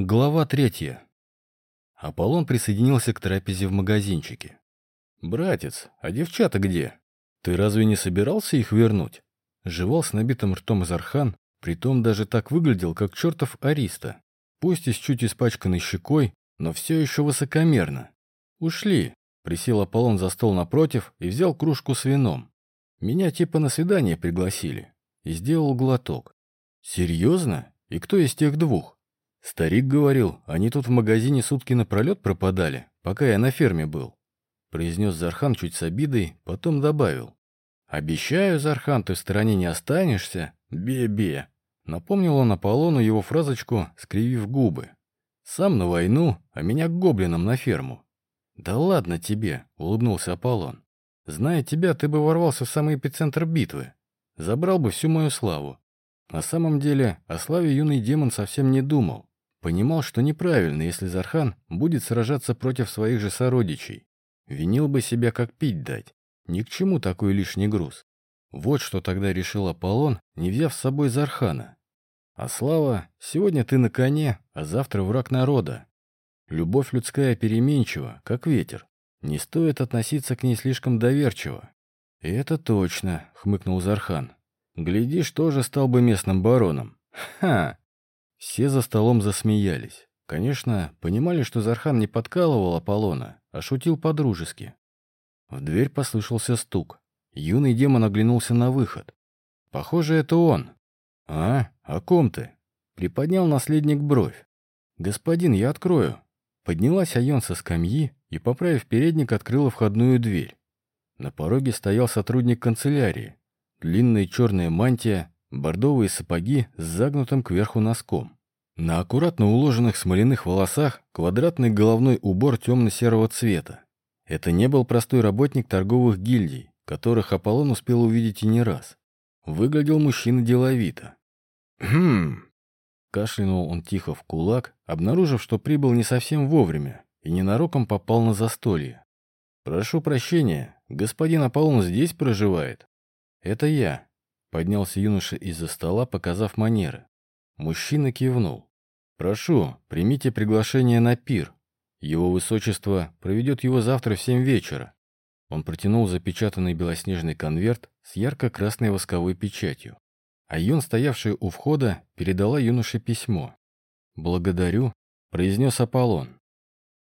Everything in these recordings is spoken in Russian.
Глава третья. Аполлон присоединился к трапезе в магазинчике. «Братец, а девчата где? Ты разве не собирался их вернуть?» Жевал с набитым ртом Зархан, притом даже так выглядел, как чертов Ариста. Пусть и с чуть испачканной щекой, но все еще высокомерно. «Ушли», — присел Аполлон за стол напротив и взял кружку с вином. «Меня типа на свидание пригласили». И сделал глоток. «Серьезно? И кто из тех двух?» Старик говорил, они тут в магазине сутки напролет пропадали, пока я на ферме был. Произнес Зархан чуть с обидой, потом добавил. «Обещаю, Зархан, ты в стороне не останешься? Бе-бе!» Напомнил он Аполлону его фразочку, скривив губы. «Сам на войну, а меня к гоблинам на ферму». «Да ладно тебе», — улыбнулся Аполлон. «Зная тебя, ты бы ворвался в самый эпицентр битвы. Забрал бы всю мою славу. На самом деле, о славе юный демон совсем не думал. Понимал, что неправильно, если Зархан будет сражаться против своих же сородичей. Винил бы себя, как пить дать. Ни к чему такой лишний груз. Вот что тогда решил Аполлон, не взяв с собой Зархана. А слава, сегодня ты на коне, а завтра враг народа. Любовь людская переменчива, как ветер. Не стоит относиться к ней слишком доверчиво. «И это точно», — хмыкнул Зархан. «Глядишь, тоже стал бы местным бароном. Ха!» Все за столом засмеялись. Конечно, понимали, что Зархан не подкалывал Аполлона, а шутил по-дружески. В дверь послышался стук. Юный демон оглянулся на выход. «Похоже, это он». «А? О ком ты?» Приподнял наследник бровь. «Господин, я открою». Поднялась Айон со скамьи и, поправив передник, открыла входную дверь. На пороге стоял сотрудник канцелярии. Длинная черная мантия, бордовые сапоги с загнутым кверху носком. На аккуратно уложенных смоляных волосах квадратный головной убор темно-серого цвета. Это не был простой работник торговых гильдий, которых Аполлон успел увидеть и не раз. Выглядел мужчина деловито. «Хм...» Кашлянул он тихо в кулак, обнаружив, что прибыл не совсем вовремя и ненароком попал на застолье. «Прошу прощения, господин Аполлон здесь проживает?» «Это я», Поднялся юноша из-за стола, показав манеры. Мужчина кивнул. «Прошу, примите приглашение на пир. Его высочество проведет его завтра в семь вечера». Он протянул запечатанный белоснежный конверт с ярко-красной восковой печатью. А Юн, стоявшая у входа, передала юноше письмо. «Благодарю», — произнес Аполлон.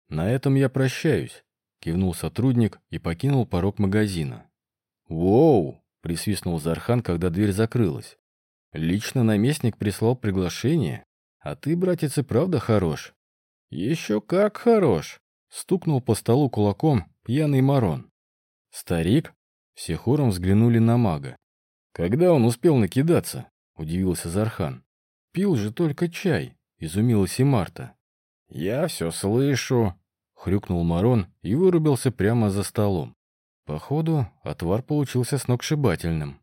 «На этом я прощаюсь», — кивнул сотрудник и покинул порог магазина. «Воу!» — присвистнул Зархан, когда дверь закрылась. «Лично наместник прислал приглашение, а ты, братец, и правда хорош». «Еще как хорош!» — стукнул по столу кулаком пьяный Марон. «Старик?» — все хором взглянули на мага. «Когда он успел накидаться?» — удивился Зархан. «Пил же только чай», — изумилась и Марта. «Я все слышу», — хрюкнул Марон и вырубился прямо за столом. Походу, отвар получился сногсшибательным.